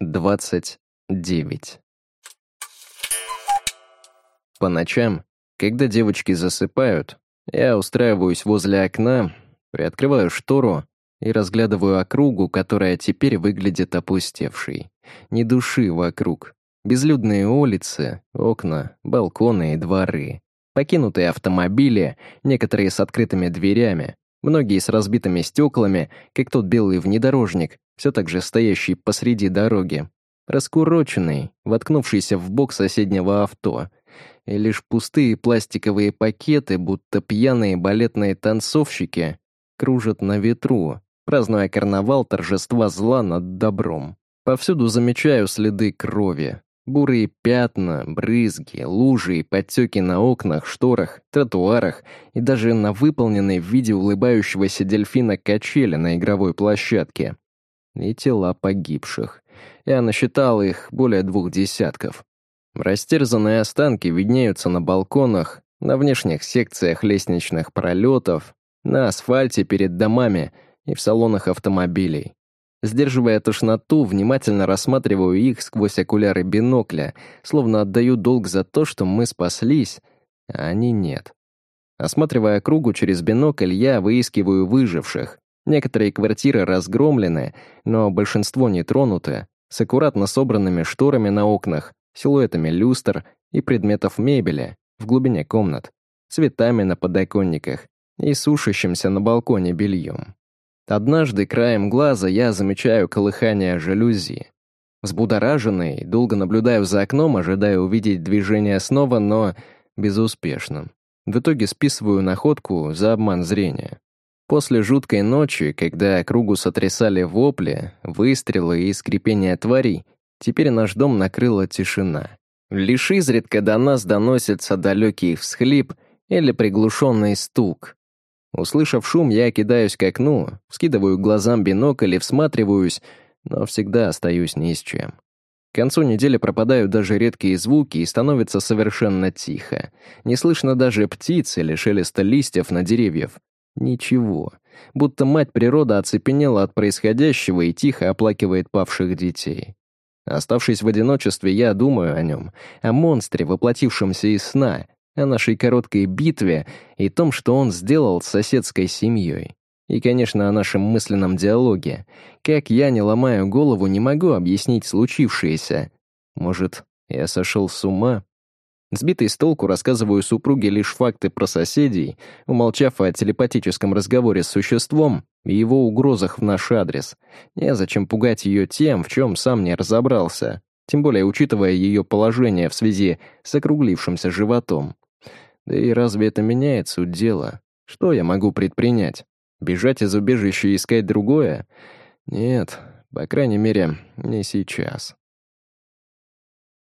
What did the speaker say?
29. По ночам, когда девочки засыпают, я устраиваюсь возле окна, приоткрываю штору и разглядываю округу, которая теперь выглядит опустевшей. Ни души вокруг. Безлюдные улицы, окна, балконы и дворы. Покинутые автомобили, некоторые с открытыми дверями, многие с разбитыми стеклами, как тот белый внедорожник, все так же стоящий посреди дороги. Раскуроченный, воткнувшийся в бок соседнего авто. И лишь пустые пластиковые пакеты, будто пьяные балетные танцовщики, кружат на ветру, празднуя карнавал торжества зла над добром. Повсюду замечаю следы крови, Бурые пятна, брызги, лужи и подтеки на окнах, шторах, тротуарах и даже на выполненной в виде улыбающегося дельфина качели на игровой площадке. И тела погибших. Я насчитал их более двух десятков. Растерзанные останки виднеются на балконах, на внешних секциях лестничных пролетов, на асфальте перед домами и в салонах автомобилей. Сдерживая тошноту, внимательно рассматриваю их сквозь окуляры бинокля, словно отдаю долг за то, что мы спаслись, а они нет. Осматривая кругу через бинокль, я выискиваю выживших. Некоторые квартиры разгромлены, но большинство не тронуты, с аккуратно собранными шторами на окнах, силуэтами люстр и предметов мебели в глубине комнат, цветами на подоконниках и сушащимся на балконе бельем. Однажды краем глаза я замечаю колыхание жалюзи. Взбудораженный, долго наблюдаю за окном, ожидая увидеть движение снова, но безуспешно. В итоге списываю находку за обман зрения. После жуткой ночи, когда кругу сотрясали вопли, выстрелы и скрипение тварей, теперь наш дом накрыла тишина. Лишь изредка до нас доносится далекий всхлип или приглушенный стук, Услышав шум, я кидаюсь к окну, вскидываю глазам бинокль и всматриваюсь, но всегда остаюсь ни с чем. К концу недели пропадают даже редкие звуки и становится совершенно тихо. Не слышно даже птиц или шелеста листьев на деревьях. Ничего. Будто мать природа оцепенела от происходящего и тихо оплакивает павших детей. Оставшись в одиночестве, я думаю о нем, о монстре, воплотившемся из сна, о нашей короткой битве и том, что он сделал с соседской семьей. И, конечно, о нашем мысленном диалоге. Как я, не ломаю голову, не могу объяснить случившееся. Может, я сошел с ума? Сбитый с толку рассказываю супруге лишь факты про соседей, умолчав о телепатическом разговоре с существом и его угрозах в наш адрес. Незачем пугать ее тем, в чем сам не разобрался, тем более учитывая ее положение в связи с округлившимся животом. Да и разве это меняет суть дела? Что я могу предпринять? Бежать из убежища и искать другое? Нет, по крайней мере, не сейчас.